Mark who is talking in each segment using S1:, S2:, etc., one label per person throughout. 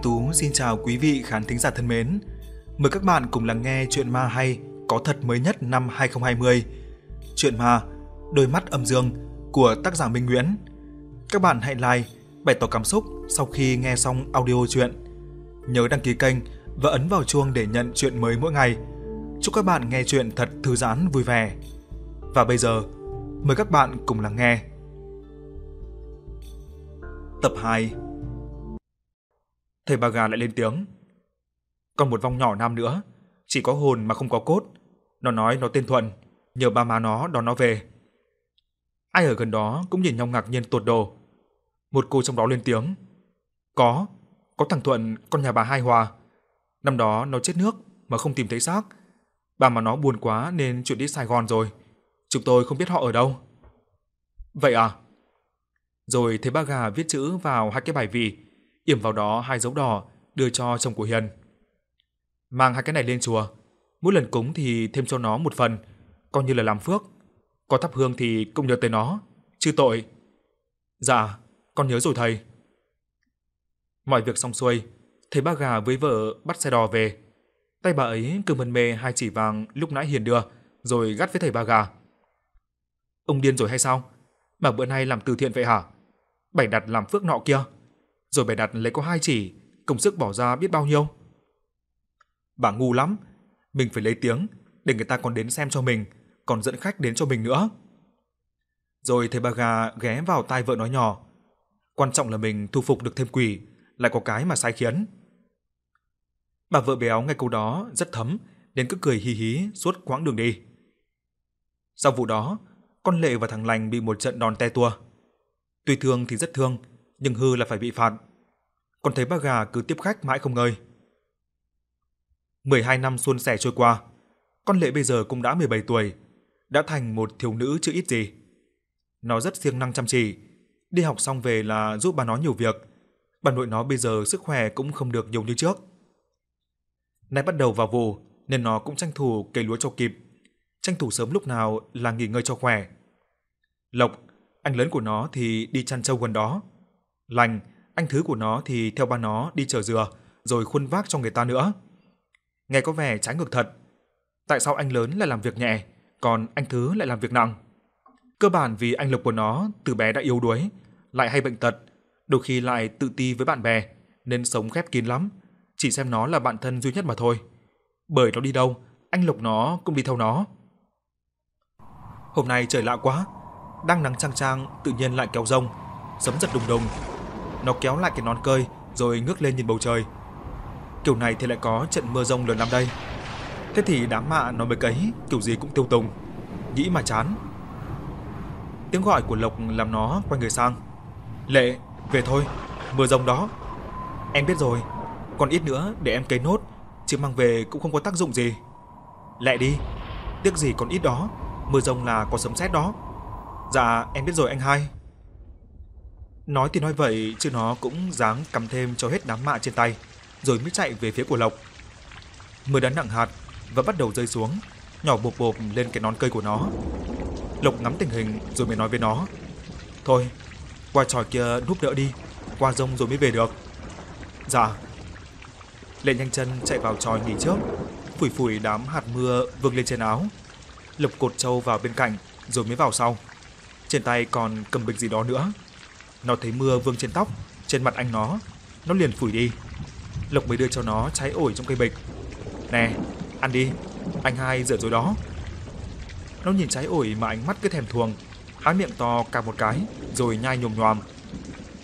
S1: Anh Tú xin chào quý vị khán thính giả thân mến. Mời các bạn cùng lắng nghe chuyện ma hay có thật mới nhất năm 2020. Chuyện ma Đôi mắt âm dương của tác giả Minh Nguyễn. Các bạn hãy like, bày tỏ cảm xúc sau khi nghe xong audio chuyện. Nhớ đăng ký kênh và ấn vào chuông để nhận chuyện mới mỗi ngày. Chúc các bạn nghe chuyện thật thư giãn vui vẻ. Và bây giờ, mời các bạn cùng lắng nghe. Tập 2 Thầy bà gà lại lên tiếng. Còn một vong nhỏ nam nữa, chỉ có hồn mà không có cốt. Nó nói nó tên Thuận, nhờ ba má nó đón nó về. Ai ở gần đó cũng nhìn nhau ngạc nhiên tột đồ. Một cô trong đó lên tiếng. Có, có thằng Thuận, con nhà bà Hai Hòa. Năm đó nó chết nước mà không tìm thấy xác. Bà mà nó buồn quá nên chuyển đi Sài Gòn rồi. Chúng tôi không biết họ ở đâu. Vậy à? Rồi thấy ba gà viết chữ vào hai cái bài vị yểm vào đó hai dấu đỏ đưa cho chồng của Hiền. Mang hai cái này lên chùa, mỗi lần cúng thì thêm cho nó một phần, coi như là làm phước. Có thắp hương thì cũng nhớ tới nó, chứ tội. Dạ, con nhớ rồi thầy. Mọi việc xong xuôi, thầy ba gà với vợ bắt xe đò về. Tay bà ấy cứ mân mê hai chỉ vàng lúc nãy Hiền đưa, rồi gắt với thầy ba gà. Ông điên rồi hay sao? Mà bữa nay làm từ thiện vậy hả? Bảy đặt làm phước nọ kia rồi bày đặt lấy có hai chỉ, công sức bỏ ra biết bao nhiêu. Bà ngu lắm, mình phải lấy tiếng để người ta còn đến xem cho mình, còn dẫn khách đến cho mình nữa. Rồi thầy bà gà ghé vào tai vợ nói nhỏ, quan trọng là mình thu phục được thêm quỷ, lại có cái mà sai khiến. Bà vợ béo nghe câu đó rất thấm, nên cứ cười hí hí suốt quãng đường đi. Sau vụ đó, con Lệ và thằng Lành bị một trận đòn te tua. Tuy thương thì rất thương, nhưng hư là phải bị phạt. Còn thấy bác gà cứ tiếp khách mãi không ngơi. 12 năm xuân sẻ trôi qua, con Lệ bây giờ cũng đã 17 tuổi, đã thành một thiếu nữ chưa ít gì. Nó rất siêng năng chăm chỉ, đi học xong về là giúp bà nó nhiều việc. Bà nội nó bây giờ sức khỏe cũng không được nhiều như trước. Nay bắt đầu vào vụ nên nó cũng tranh thủ cây lúa cho kịp, tranh thủ sớm lúc nào là nghỉ ngơi cho khỏe. Lộc, anh lớn của nó thì đi chăn trâu gần đó. Lành, anh thứ của nó thì theo ba nó đi chở dừa, rồi khuân vác cho người ta nữa. Nghe có vẻ trái ngược thật. Tại sao anh lớn lại làm việc nhẹ, còn anh thứ lại làm việc nặng? Cơ bản vì anh Lộc của nó từ bé đã yếu đuối, lại hay bệnh tật, đôi khi lại tự ti với bạn bè, nên sống khép kín lắm, chỉ xem nó là bạn thân duy nhất mà thôi. Bởi nó đi đâu, anh Lộc nó cũng đi theo nó. Hôm nay trời lạ quá, đang nắng chang chang tự nhiên lại kéo rông, sấm giật đùng đùng, nó kéo lại cái nón cơi rồi ngước lên nhìn bầu trời. Kiểu này thì lại có trận mưa rông lớn năm đây. Thế thì đám mạ nó mới cấy, kiểu gì cũng tiêu tùng. Nghĩ mà chán. Tiếng gọi của Lộc làm nó quay người sang. Lệ, về thôi, mưa rông đó. Em biết rồi, còn ít nữa để em cấy nốt, chứ mang về cũng không có tác dụng gì. Lệ đi, tiếc gì còn ít đó, mưa rông là có sấm sét đó. Dạ, em biết rồi anh hai. Nói thì nói vậy chứ nó cũng dáng cầm thêm cho hết đám mạ trên tay, rồi mới chạy về phía của Lộc. Mưa đã nặng hạt và bắt đầu rơi xuống, nhỏ bộp bộp lên cái nón cây của nó. Lộc ngắm tình hình rồi mới nói với nó. Thôi, qua tròi kia núp đỡ đi, qua rông rồi mới về được. Dạ. Lệ nhanh chân chạy vào tròi nghỉ trước, phủi phủi đám hạt mưa vương lên trên áo. Lộc cột trâu vào bên cạnh rồi mới vào sau. Trên tay còn cầm bịch gì đó nữa. Nó thấy mưa vương trên tóc, trên mặt anh nó, nó liền phủi đi. Lộc mới đưa cho nó trái ổi trong cây bịch. Nè, ăn đi, anh hai rửa rồi đó. Nó nhìn trái ổi mà ánh mắt cứ thèm thuồng, há miệng to cả một cái, rồi nhai nhồm nhòm.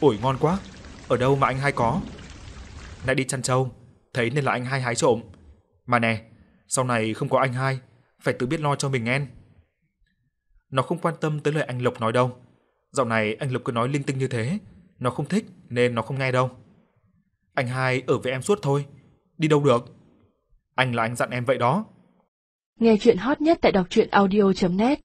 S1: Ổi ngon quá, ở đâu mà anh hai có? Nãy đi chăn trâu, thấy nên là anh hai hái trộm. Mà nè, sau này không có anh hai, phải tự biết lo cho mình nghe. Nó không quan tâm tới lời anh Lộc nói đâu, Dạo này anh Lục cứ nói linh tinh như thế, nó không thích nên nó không nghe đâu. Anh hai ở với em suốt thôi, đi đâu được? Anh là anh dặn em vậy đó.
S2: Nghe chuyện hot nhất tại đọc truyện audio.net